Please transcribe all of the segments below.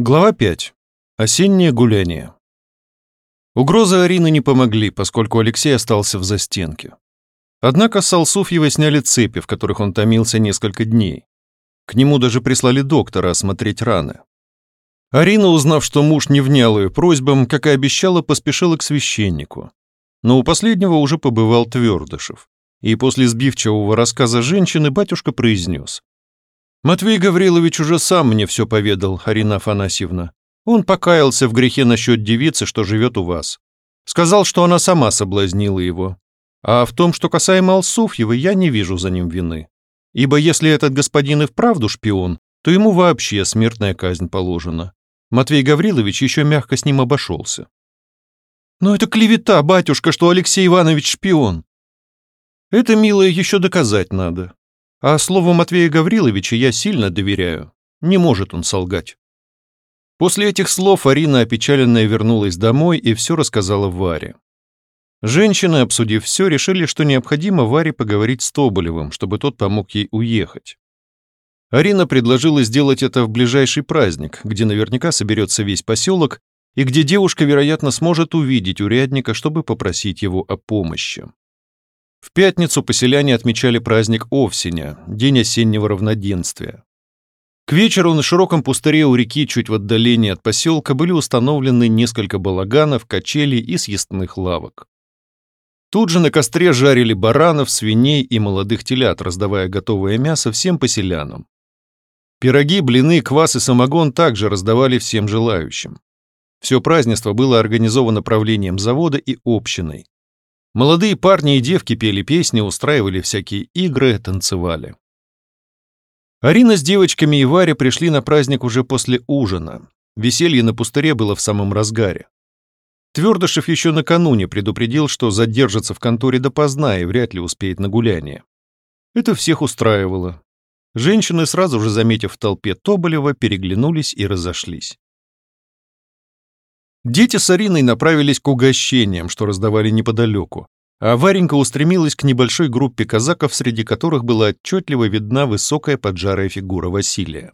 Глава 5. Осеннее гуляние. Угрозы Арины не помогли, поскольку Алексей остался в застенке. Однако с Алсуфьева сняли цепи, в которых он томился несколько дней. К нему даже прислали доктора осмотреть раны. Арина, узнав, что муж не внял ее просьбам, как и обещала, поспешила к священнику. Но у последнего уже побывал Твердышев. И после сбивчивого рассказа женщины батюшка произнес. Матвей Гаврилович уже сам мне все поведал, Арина Афанасьевна. Он покаялся в грехе насчет девицы, что живет у вас. Сказал, что она сама соблазнила его. А в том, что касаемо Алсуфьева, я не вижу за ним вины. Ибо если этот господин и вправду шпион, то ему вообще смертная казнь положена. Матвей Гаврилович еще мягко с ним обошелся. «Но это клевета, батюшка, что Алексей Иванович шпион!» «Это, милое, еще доказать надо. А слову Матвея Гавриловича я сильно доверяю. Не может он солгать. После этих слов Арина, опечаленная, вернулась домой и все рассказала Варе. Женщины, обсудив все, решили, что необходимо Варе поговорить с Тоболевым, чтобы тот помог ей уехать. Арина предложила сделать это в ближайший праздник, где наверняка соберется весь поселок и где девушка, вероятно, сможет увидеть урядника, чтобы попросить его о помощи. В пятницу поселяне отмечали праздник Овсеня, день осеннего равноденствия. К вечеру на широком пустыре у реки, чуть в отдалении от поселка, были установлены несколько балаганов, качелей и съестных лавок. Тут же на костре жарили баранов, свиней и молодых телят, раздавая готовое мясо всем поселянам. Пироги, блины, квас и самогон также раздавали всем желающим. Все празднество было организовано правлением завода и общиной. Молодые парни и девки пели песни, устраивали всякие игры, танцевали. Арина с девочками и Варя пришли на праздник уже после ужина. Веселье на пустыре было в самом разгаре. Твердышев еще накануне предупредил, что задержится в конторе допоздна и вряд ли успеет на гуляние. Это всех устраивало. Женщины, сразу же заметив в толпе Тоболева, переглянулись и разошлись. Дети с Ариной направились к угощениям, что раздавали неподалеку, а Варенька устремилась к небольшой группе казаков, среди которых была отчетливо видна высокая поджарая фигура Василия.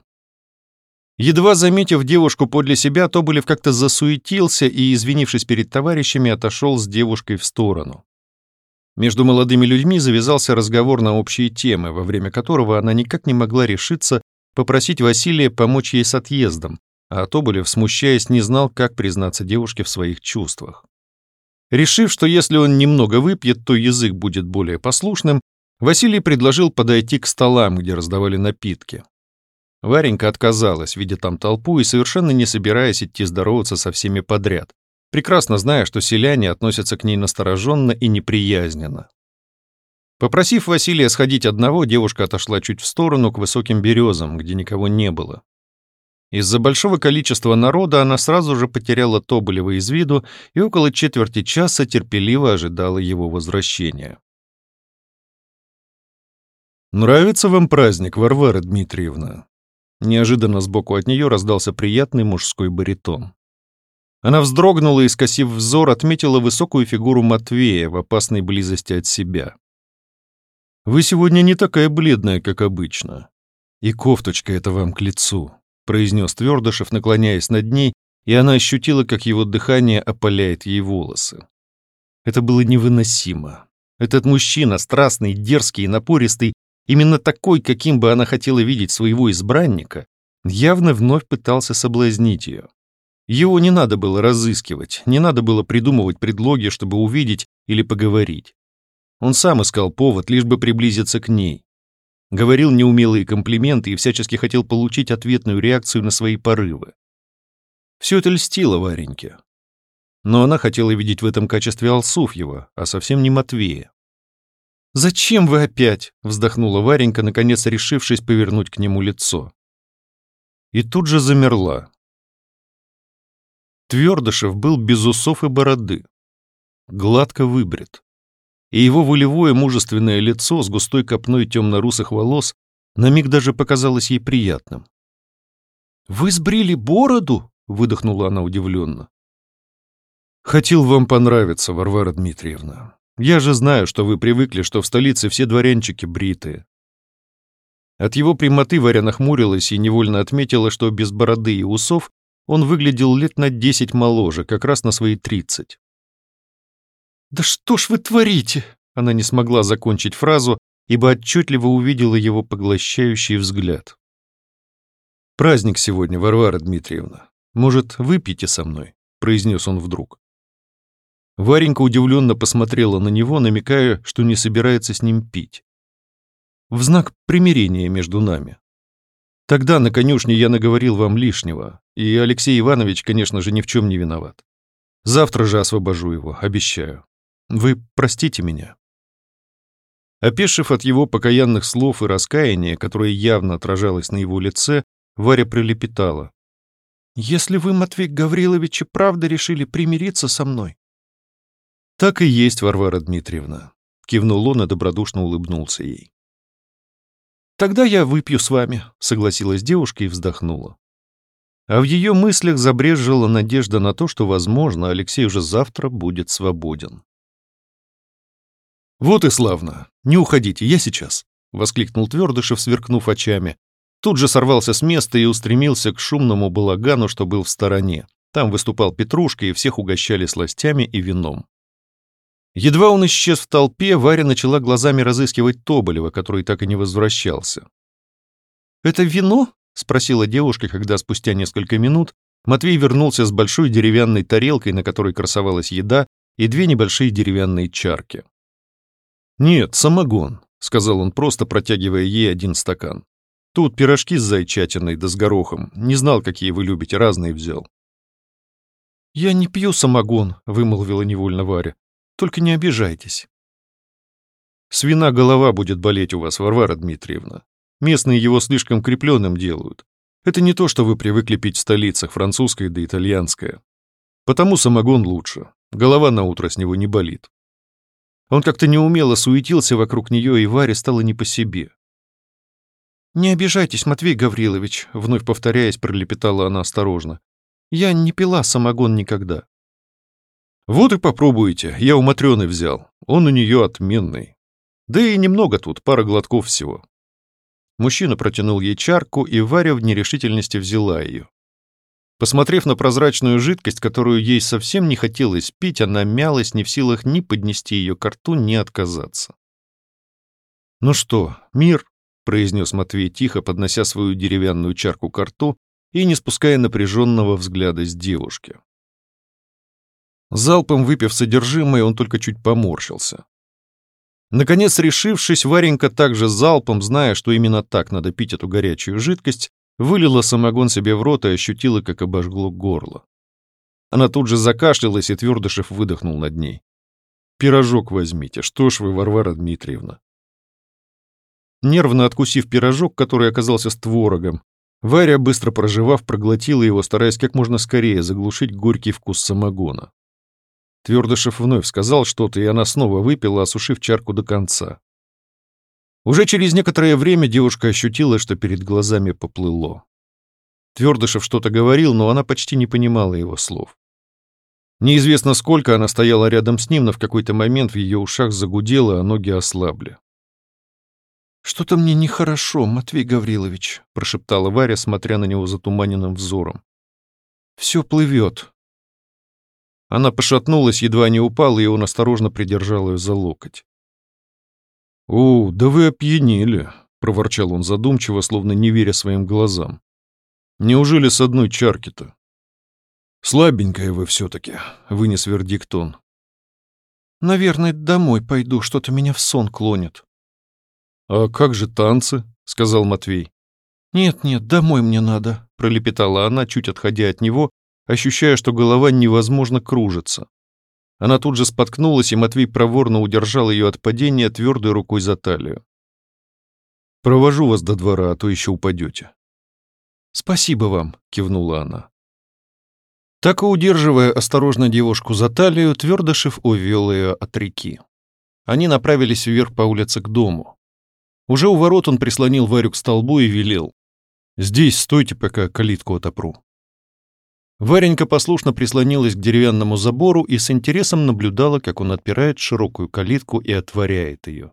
Едва заметив девушку подле себя, Тоболев как-то засуетился и, извинившись перед товарищами, отошел с девушкой в сторону. Между молодыми людьми завязался разговор на общие темы, во время которого она никак не могла решиться попросить Василия помочь ей с отъездом, а Тоболев, смущаясь, не знал, как признаться девушке в своих чувствах. Решив, что если он немного выпьет, то язык будет более послушным, Василий предложил подойти к столам, где раздавали напитки. Варенька отказалась, видя там толпу и совершенно не собираясь идти здороваться со всеми подряд, прекрасно зная, что селяне относятся к ней настороженно и неприязненно. Попросив Василия сходить одного, девушка отошла чуть в сторону к высоким березам, где никого не было. Из-за большого количества народа она сразу же потеряла Тоболева из виду и около четверти часа терпеливо ожидала его возвращения. «Нравится вам праздник, Варвара Дмитриевна?» Неожиданно сбоку от нее раздался приятный мужской баритон. Она вздрогнула и, скосив взор, отметила высокую фигуру Матвея в опасной близости от себя. «Вы сегодня не такая бледная, как обычно. И кофточка эта вам к лицу», — произнес Твердышев, наклоняясь над ней, и она ощутила, как его дыхание опаляет ей волосы. Это было невыносимо. Этот мужчина, страстный, дерзкий и напористый, именно такой, каким бы она хотела видеть своего избранника, явно вновь пытался соблазнить ее. Его не надо было разыскивать, не надо было придумывать предлоги, чтобы увидеть или поговорить. Он сам искал повод, лишь бы приблизиться к ней говорил неумелые комплименты и всячески хотел получить ответную реакцию на свои порывы. Все это льстило Вареньке. Но она хотела видеть в этом качестве Алсуфьева, а совсем не Матвея. «Зачем вы опять?» — вздохнула Варенька, наконец решившись повернуть к нему лицо. И тут же замерла. Твердышев был без усов и бороды, гладко выбрит и его волевое мужественное лицо с густой копной темно-русых волос на миг даже показалось ей приятным. «Вы сбрили бороду?» — выдохнула она удивленно. «Хотел вам понравиться, Варвара Дмитриевна. Я же знаю, что вы привыкли, что в столице все дворянчики бритые». От его прямоты Варя нахмурилась и невольно отметила, что без бороды и усов он выглядел лет на десять моложе, как раз на свои тридцать. «Да что ж вы творите?» Она не смогла закончить фразу, ибо отчетливо увидела его поглощающий взгляд. «Праздник сегодня, Варвара Дмитриевна. Может, выпьете со мной?» — произнес он вдруг. Варенька удивленно посмотрела на него, намекая, что не собирается с ним пить. В знак примирения между нами. Тогда на конюшне я наговорил вам лишнего, и Алексей Иванович, конечно же, ни в чем не виноват. Завтра же освобожу его, обещаю. Вы простите меня. Опешив от его покаянных слов и раскаяния, которое явно отражалось на его лице, Варя прилепетала. «Если вы, Матвей Гаврилович, и правда решили примириться со мной, «Так и есть, Варвара Дмитриевна», — кивнул он и добродушно улыбнулся ей. «Тогда я выпью с вами», — согласилась девушка и вздохнула. А в ее мыслях забрежжила надежда на то, что, возможно, Алексей уже завтра будет свободен. «Вот и славно! Не уходите, я сейчас!» — воскликнул Твердышев, сверкнув очами. Тут же сорвался с места и устремился к шумному балагану, что был в стороне. Там выступал Петрушка, и всех угощали сластями и вином. Едва он исчез в толпе, Варя начала глазами разыскивать Тоболева, который так и не возвращался. «Это вино?» — спросила девушка, когда спустя несколько минут Матвей вернулся с большой деревянной тарелкой, на которой красовалась еда, и две небольшие деревянные чарки. «Нет, самогон», — сказал он, просто протягивая ей один стакан. «Тут пирожки с зайчатиной да с горохом. Не знал, какие вы любите, разные взял». «Я не пью самогон», — вымолвила невольно Варя. Только не обижайтесь. Свина голова будет болеть у вас, Варвара Дмитриевна. Местные его слишком крепленным делают. Это не то, что вы привыкли пить в столицах, французское да итальянское. Потому самогон лучше. Голова на утро с него не болит. Он как-то неумело суетился вокруг нее, и Варе стало не по себе. «Не обижайтесь, Матвей Гаврилович», — вновь повторяясь, пролепетала она осторожно. «Я не пила самогон никогда. Вот и попробуйте, я у Матрёны взял, он у нее отменный. Да и немного тут, пара глотков всего. Мужчина протянул ей чарку, и Варя в нерешительности взяла ее. Посмотрев на прозрачную жидкость, которую ей совсем не хотелось пить, она мялась, не в силах ни поднести ее к рту, ни отказаться. «Ну что, мир?» — произнес Матвей тихо, поднося свою деревянную чарку к рту и не спуская напряженного взгляда с девушки. Залпом выпив содержимое, он только чуть поморщился. Наконец, решившись, Варенька также залпом, зная, что именно так надо пить эту горячую жидкость, вылила самогон себе в рот и ощутила, как обожгло горло. Она тут же закашлялась, и Твердышев выдохнул над ней. «Пирожок возьмите, что ж вы, Варвара Дмитриевна?» Нервно откусив пирожок, который оказался с творогом, Варя, быстро проживав, проглотила его, стараясь как можно скорее заглушить горький вкус самогона. Твердышев вновь сказал что-то, и она снова выпила, осушив чарку до конца. Уже через некоторое время девушка ощутила, что перед глазами поплыло. Твердышев что-то говорил, но она почти не понимала его слов. Неизвестно сколько она стояла рядом с ним, но в какой-то момент в ее ушах загудело, а ноги ослабли. «Что-то мне нехорошо, Матвей Гаврилович», — прошептала Варя, смотря на него затуманенным взором. «Все плывет. Она пошатнулась, едва не упала, и он осторожно придержал ее за локоть. «О, да вы опьянели», — проворчал он задумчиво, словно не веря своим глазам. «Неужели с одной чарки-то?» «Слабенькая вы все-таки», — вынес вердикт он. «Наверное, домой пойду, что-то меня в сон клонит». «А как же танцы?» — сказал Матвей. «Нет-нет, домой мне надо», — пролепетала она, чуть отходя от него ощущая, что голова невозможно кружится. Она тут же споткнулась, и Матвей проворно удержал ее от падения твердой рукой за талию. «Провожу вас до двора, а то еще упадете». «Спасибо вам», — кивнула она. Так и удерживая осторожно девушку за талию, Твердышев увел ее от реки. Они направились вверх по улице к дому. Уже у ворот он прислонил Варю к столбу и велел. «Здесь стойте, пока калитку отопру». Варенька послушно прислонилась к деревянному забору и с интересом наблюдала, как он отпирает широкую калитку и отворяет ее.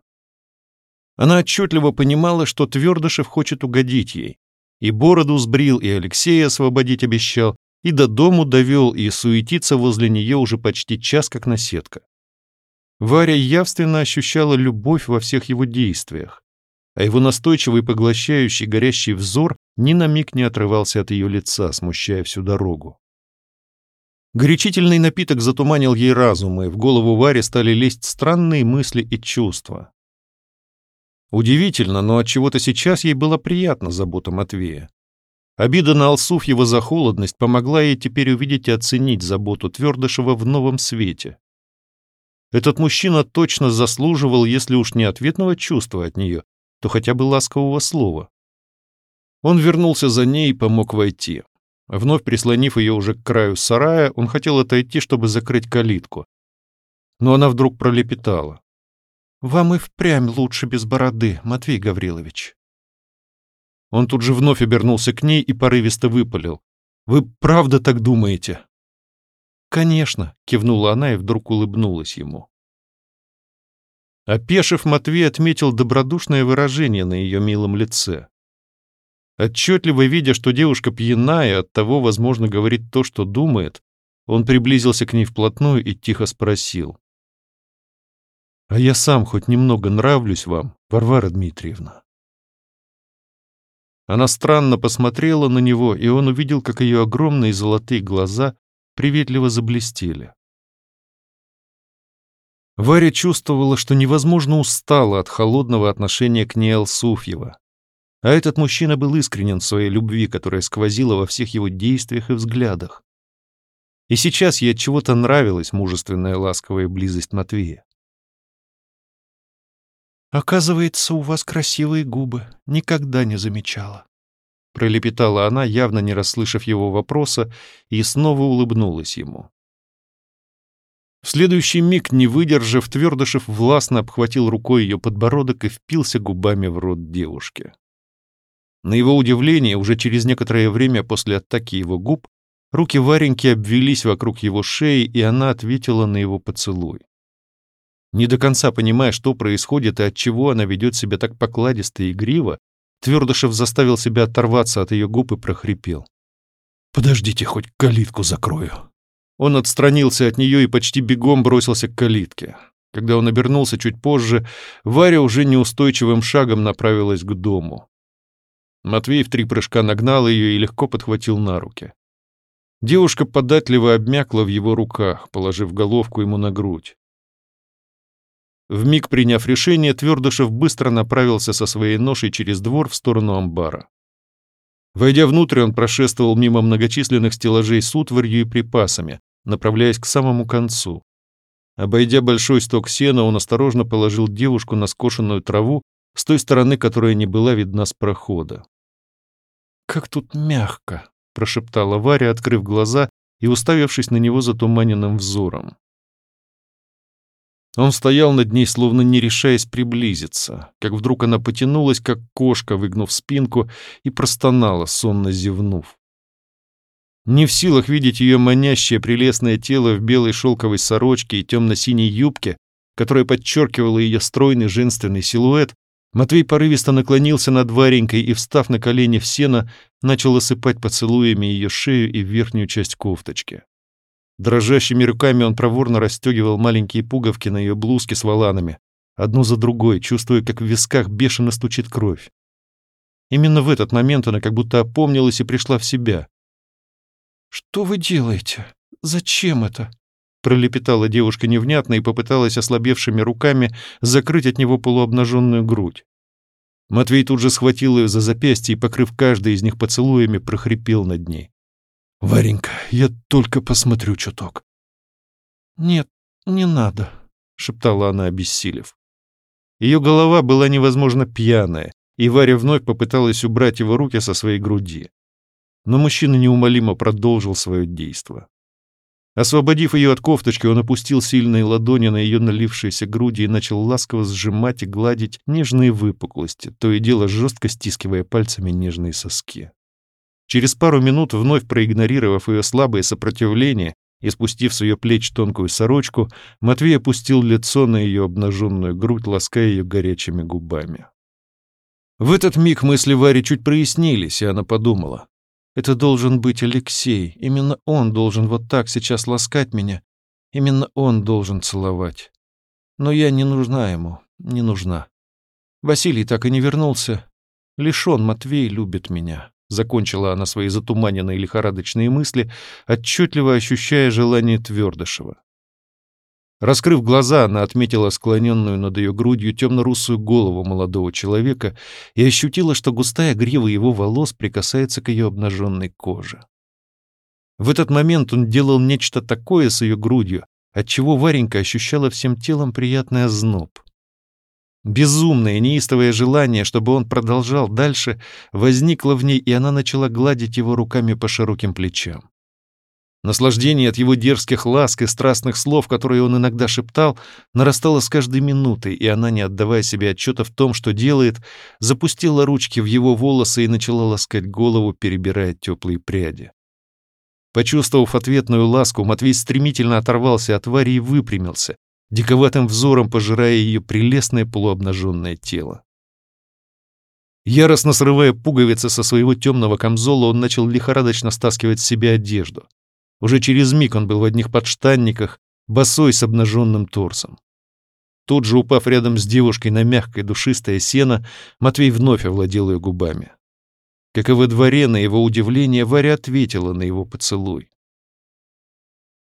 Она отчетливо понимала, что Твердышев хочет угодить ей. И бороду сбрил, и Алексея освободить обещал, и до дому довел, и суетиться возле нее уже почти час, как наседка. Варя явственно ощущала любовь во всех его действиях, а его настойчивый, поглощающий, горящий взор ни на миг не отрывался от ее лица, смущая всю дорогу. Горячительный напиток затуманил ей разум, и в голову Варе стали лезть странные мысли и чувства. Удивительно, но от чего то сейчас ей было приятно забота Матвея. Обида на Алсуфьева за холодность помогла ей теперь увидеть и оценить заботу Твердышева в новом свете. Этот мужчина точно заслуживал, если уж не ответного чувства от нее, то хотя бы ласкового слова. Он вернулся за ней и помог войти. Вновь прислонив ее уже к краю сарая, он хотел отойти, чтобы закрыть калитку. Но она вдруг пролепетала. «Вам и впрямь лучше без бороды, Матвей Гаврилович». Он тут же вновь обернулся к ней и порывисто выпалил. «Вы правда так думаете?» «Конечно», — кивнула она и вдруг улыбнулась ему. Опешив, Матвей отметил добродушное выражение на ее милом лице. Отчетливо видя, что девушка пьяна и оттого, возможно, говорит то, что думает, он приблизился к ней вплотную и тихо спросил. «А я сам хоть немного нравлюсь вам, Варвара Дмитриевна?» Она странно посмотрела на него, и он увидел, как ее огромные золотые глаза приветливо заблестели. Варя чувствовала, что невозможно устала от холодного отношения к ней Алсуфьева, а этот мужчина был искренен в своей любви, которая сквозила во всех его действиях и взглядах. И сейчас ей от чего-то нравилась мужественная ласковая близость Матвея. «Оказывается, у вас красивые губы. Никогда не замечала». Пролепетала она, явно не расслышав его вопроса, и снова улыбнулась ему. В следующий миг, не выдержав, Твердышев властно обхватил рукой ее подбородок и впился губами в рот девушки. На его удивление, уже через некоторое время после атаки его губ, руки Вареньки обвелись вокруг его шеи, и она ответила на его поцелуй. Не до конца понимая, что происходит и от чего она ведет себя так покладисто и игриво, Твердышев заставил себя оторваться от ее губ и прохрипел. «Подождите, хоть калитку закрою». Он отстранился от нее и почти бегом бросился к калитке. Когда он обернулся чуть позже, Варя уже неустойчивым шагом направилась к дому. Матвей в три прыжка нагнал ее и легко подхватил на руки. Девушка податливо обмякла в его руках, положив головку ему на грудь. Вмиг приняв решение, Твердышев быстро направился со своей ношей через двор в сторону амбара. Войдя внутрь, он прошествовал мимо многочисленных стеллажей с утварью и припасами, направляясь к самому концу. Обойдя большой сток сена, он осторожно положил девушку на скошенную траву с той стороны, которая не была видна с прохода. «Как тут мягко!» — прошептала Варя, открыв глаза и уставившись на него затуманенным взором. Он стоял над ней, словно не решаясь приблизиться, как вдруг она потянулась, как кошка, выгнув спинку, и простонала, сонно зевнув. Не в силах видеть ее манящее прелестное тело в белой шелковой сорочке и темно-синей юбке, которая подчеркивала ее стройный женственный силуэт, Матвей порывисто наклонился над Варенькой и, встав на колени в сено, начал осыпать поцелуями ее шею и верхнюю часть кофточки. Дрожащими руками он проворно расстегивал маленькие пуговки на ее блузке с воланами, одну за другой, чувствуя, как в висках бешено стучит кровь. Именно в этот момент она как будто опомнилась и пришла в себя. «Что вы делаете? Зачем это?» пролепетала девушка невнятно и попыталась ослабевшими руками закрыть от него полуобнаженную грудь. Матвей тут же схватил ее за запястье и, покрыв каждый из них поцелуями, прохрипел над ней. «Варенька, я только посмотрю чуток». «Нет, не надо», — шептала она, обессилев. Ее голова была невозможно пьяная, и Варя вновь попыталась убрать его руки со своей груди. Но мужчина неумолимо продолжил свое действо. Освободив ее от кофточки, он опустил сильные ладони на ее налившиеся груди и начал ласково сжимать и гладить нежные выпуклости, то и дело жестко стискивая пальцами нежные соски. Через пару минут, вновь проигнорировав ее слабое сопротивление и спустив с ее плеч тонкую сорочку, Матвей опустил лицо на ее обнаженную грудь, лаская ее горячими губами. В этот миг мысли Вари чуть прояснились, и она подумала. Это должен быть Алексей. Именно он должен вот так сейчас ласкать меня. Именно он должен целовать. Но я не нужна ему, не нужна. Василий так и не вернулся. Лишь он, Матвей, любит меня. Закончила она свои затуманенные лихорадочные мысли, отчетливо ощущая желание Твердышева. Раскрыв глаза, она отметила склоненную над ее грудью темно-русую голову молодого человека и ощутила, что густая грива его волос прикасается к ее обнаженной коже. В этот момент он делал нечто такое с ее грудью, отчего Варенька ощущала всем телом приятный озноб. Безумное, неистовое желание, чтобы он продолжал дальше, возникло в ней, и она начала гладить его руками по широким плечам. Наслаждение от его дерзких ласк и страстных слов, которые он иногда шептал, нарастало с каждой минутой, и она, не отдавая себе отчета в том, что делает, запустила ручки в его волосы и начала ласкать голову, перебирая теплые пряди. Почувствовав ответную ласку, Матвей стремительно оторвался от Вари и выпрямился, диковатым взором пожирая ее прелестное полуобнаженное тело. Яростно срывая пуговицы со своего темного камзола, он начал лихорадочно стаскивать с себя одежду. Уже через миг он был в одних подштанниках, босой с обнаженным торсом. Тут же, упав рядом с девушкой на мягкое душистое сено, Матвей вновь овладел ее губами. Как и во дворе, на его удивление, Варя ответила на его поцелуй.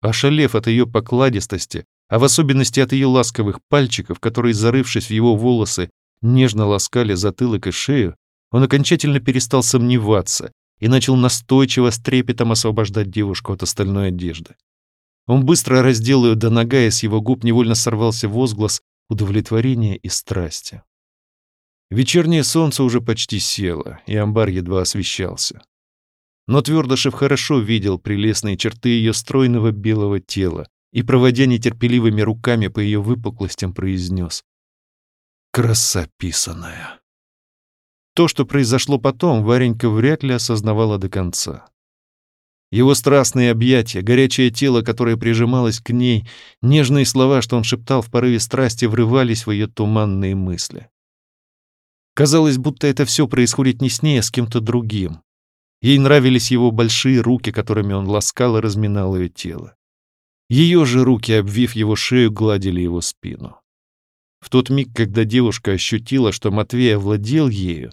Ошалев от ее покладистости, а в особенности от ее ласковых пальчиков, которые, зарывшись в его волосы, нежно ласкали затылок и шею, он окончательно перестал сомневаться и начал настойчиво с трепетом освобождать девушку от остальной одежды. Он быстро раздел ее до нога, и с его губ невольно сорвался возглас удовлетворения и страсти. Вечернее солнце уже почти село, и амбар едва освещался. Но Твердышев хорошо видел прелестные черты ее стройного белого тела и, проводя нетерпеливыми руками по ее выпуклостям, произнес «Краса писаная». То, что произошло потом, Варенька вряд ли осознавала до конца. Его страстные объятия, горячее тело, которое прижималось к ней, нежные слова, что он шептал в порыве страсти, врывались в ее туманные мысли. Казалось, будто это все происходит не с ней, а с кем-то другим. Ей нравились его большие руки, которыми он ласкал и разминал ее тело. Ее же руки, обвив его шею, гладили его спину. В тот миг, когда девушка ощутила, что Матвей овладел ею,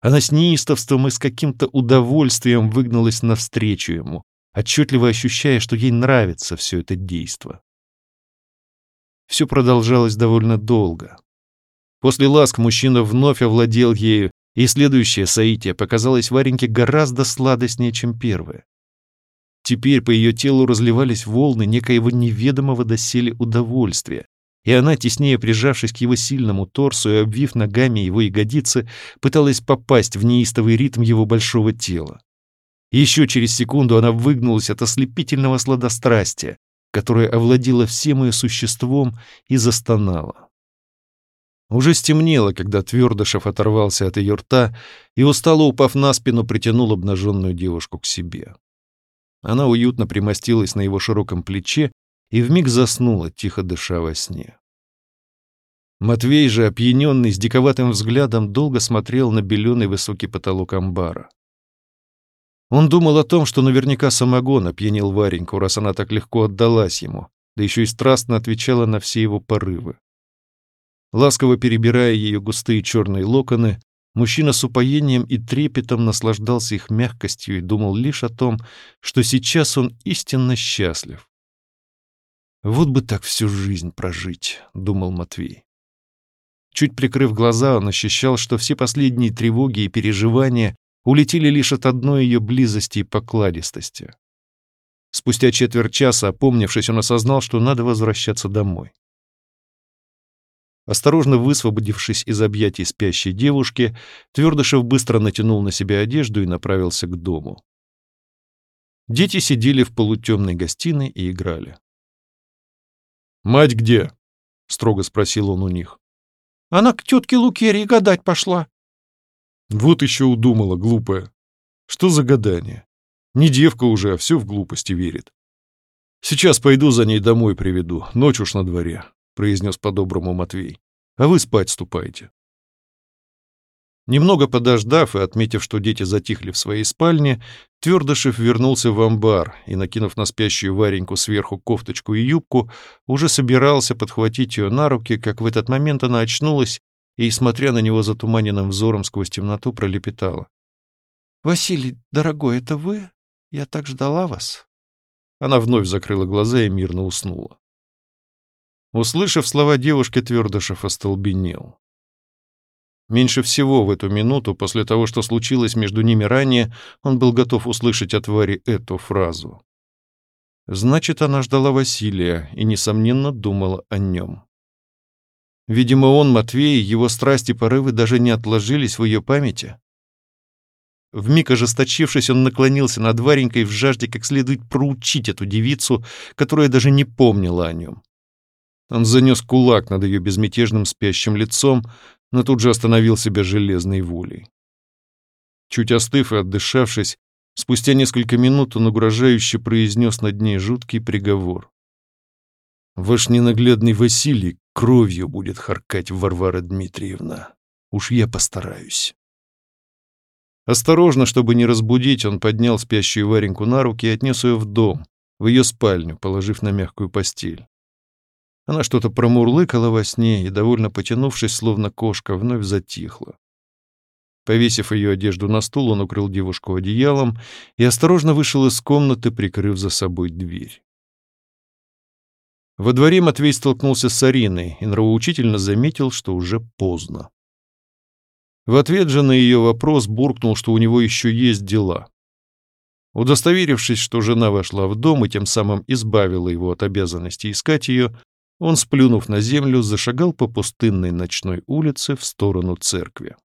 она с неистовством и с каким-то удовольствием выгналась навстречу ему, отчетливо ощущая, что ей нравится все это действо. Все продолжалось довольно долго. После ласк мужчина вновь овладел ею, и следующее соитие показалось Вареньке гораздо сладостнее, чем первое. Теперь по ее телу разливались волны некоего неведомого доселе удовольствия, и она, теснее прижавшись к его сильному торсу и обвив ногами его ягодицы, пыталась попасть в неистовый ритм его большого тела. Еще через секунду она выгнулась от ослепительного сладострастия, которое овладело всем ее существом и застонала. Уже стемнело, когда Твердышев оторвался от ее рта и, устало упав на спину, притянул обнаженную девушку к себе. Она уютно примостилась на его широком плече и вмиг заснула, тихо дыша во сне. Матвей же, опьяненный с диковатым взглядом, долго смотрел на беленый высокий потолок амбара. Он думал о том, что наверняка самогон опьянил Вареньку, раз она так легко отдалась ему, да еще и страстно отвечала на все его порывы. Ласково перебирая ее густые черные локоны, мужчина с упоением и трепетом наслаждался их мягкостью и думал лишь о том, что сейчас он истинно счастлив. «Вот бы так всю жизнь прожить», — думал Матвей. Чуть прикрыв глаза, он ощущал, что все последние тревоги и переживания улетели лишь от одной ее близости и покладистости. Спустя четверть часа, опомнившись, он осознал, что надо возвращаться домой. Осторожно высвободившись из объятий спящей девушки, Твердышев быстро натянул на себя одежду и направился к дому. Дети сидели в полутемной гостиной и играли. «Мать где?» — строго спросил он у них. «Она к тетке Лукерии гадать пошла». Вот еще удумала, глупая. Что за гадание? Не девка уже, а все в глупости верит. Сейчас пойду за ней домой приведу, ночь уж на дворе, — произнес по-доброму Матвей. А вы спать ступайте. Немного подождав и отметив, что дети затихли в своей спальне, Твердышев вернулся в амбар и, накинув на спящую Вареньку сверху кофточку и юбку, уже собирался подхватить ее на руки, как в этот момент она очнулась и, смотря на него затуманенным взором сквозь темноту, пролепетала. «Василий, дорогой, это вы? Я так ждала вас». Она вновь закрыла глаза и мирно уснула. Услышав слова девушки, Твердышев остолбенел. Меньше всего в эту минуту, после того, что случилось между ними ранее, он был готов услышать от Вари эту фразу. Значит, она ждала Василия и, несомненно, думала о нем. Видимо, он, Матвей, его страсти и порывы даже не отложились в ее памяти. Вмиг ожесточившись, он наклонился над Варенькой в жажде как следует проучить эту девицу, которая даже не помнила о нем. Он занес кулак над ее безмятежным спящим лицом, но тут же остановил себя железной волей. Чуть остыв и отдышавшись, спустя несколько минут он угрожающе произнес над ней жуткий приговор. «Ваш ненаглядный Василий кровью будет харкать Варвара Дмитриевна. Уж я постараюсь». Осторожно, чтобы не разбудить, он поднял спящую Вареньку на руки и отнес ее в дом, в ее спальню, положив на мягкую постель. Она что-то промурлыкала во сне и, довольно потянувшись, словно кошка, вновь затихла. Повесив ее одежду на стул, он укрыл девушку одеялом и осторожно вышел из комнаты, прикрыв за собой дверь. Во дворе Матвей столкнулся с Ариной и нравоучительно заметил, что уже поздно. В ответ же на ее вопрос буркнул, что у него еще есть дела. Удостоверившись, что жена вошла в дом и тем самым избавила его от обязанности искать ее, он, сплюнув на землю, зашагал по пустынной ночной улице в сторону церкви.